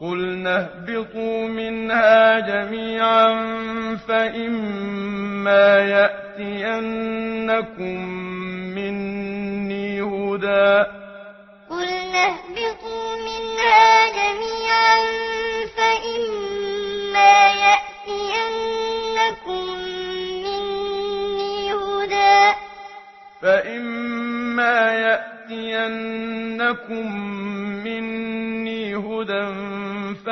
قلنا اهبطوا منها جميعا فإما يأتينكم مني هدى. قلنا اهبطوا منها جميعا فإما يأتينكم مني هدى. فإما يأتينكم مني هدى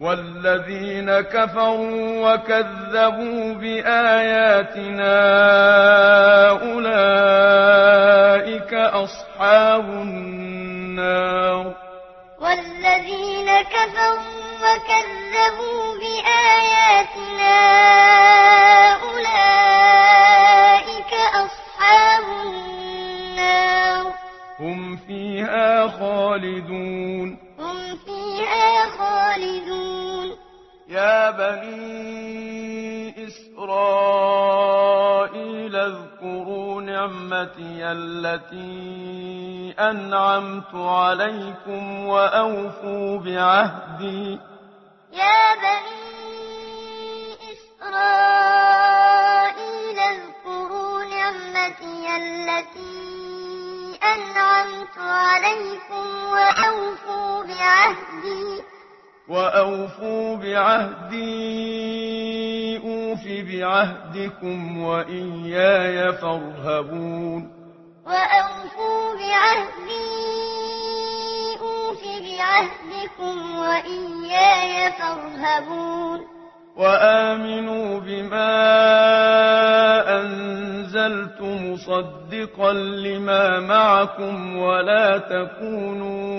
والذين كفروا وكذبوا بآياتنا أولئك أصحاب النار. والذين كفروا وكذبوا بآياتنا أولئك أصحاب النار. هم فيها خالدون. يا بني إسرائيل اذكروا نعمتي التي أنعمت عليكم وأوفوا بعهدي. يا بني إسرائيل اذكروا نعمتي التي أنعمت عليكم وأوفوا بعهدي. وأوفوا بعهدي أوف بعهدكم وإياي فارهبون وأوفوا بعهدي أوف بعهدكم وإياي فارهبون وآمنوا بما أنزلت مصدقا لما معكم ولا تكونوا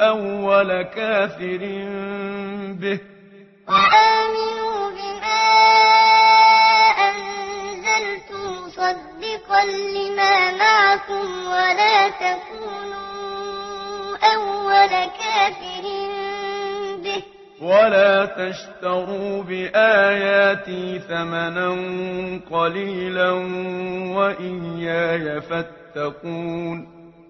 أول كافر به. وآمنوا بما أنزلتم صدقا لما معكم ولا تكونوا أول كافر به. ولا تشتروا بآياتي ثمنا قليلا وإياي فاتقون.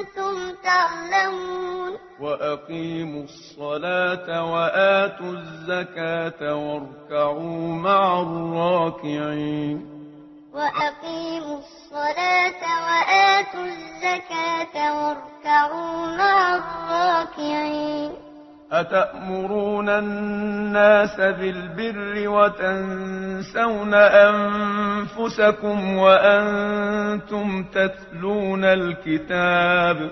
كنتم تعلمون. وأقيموا الصلاة وآتوا الزكاة واركعوا مع الراكعين. وأقيموا الصلاة وآتوا الزكاة واركعوا مع الراكعين. أتأمرون الناس بالبر وتنسون أنفسكم وأنتم أنتم تتلون الكتاب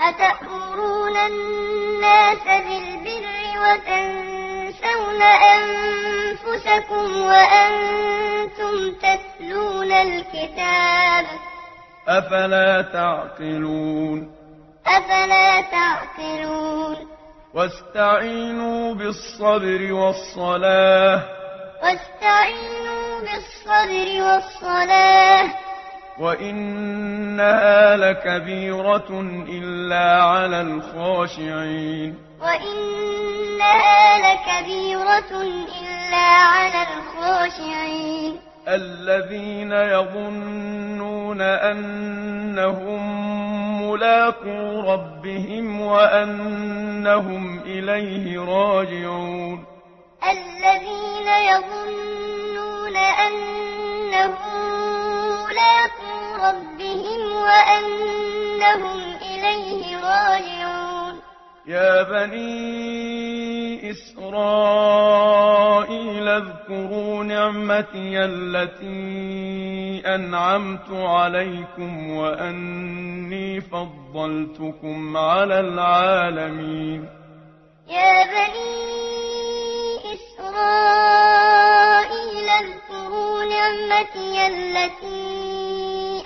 أتأمرون الناس بالبر وتنسون أنفسكم وأنتم تتلون الكتاب أفلا تعقلون أفلا تعقلون واستعينوا بالصبر والصلاة واستعينوا بالصبر والصلاة وإنها لكبيرة إلا على الخاشعين وإنها لكبيرة إلا على الخاشعين الذين يظنون أنهم ملاقوا ربهم وأنهم إليه راجعون الذين يظنون أنهم ملاقوا ربهم وأنهم إليه راجعون. يا بني إسرائيل اذكروا نعمتي التي أنعمت عليكم وأني فضلتكم على العالمين. يا بني إسرائيل اذكروا نعمتي التي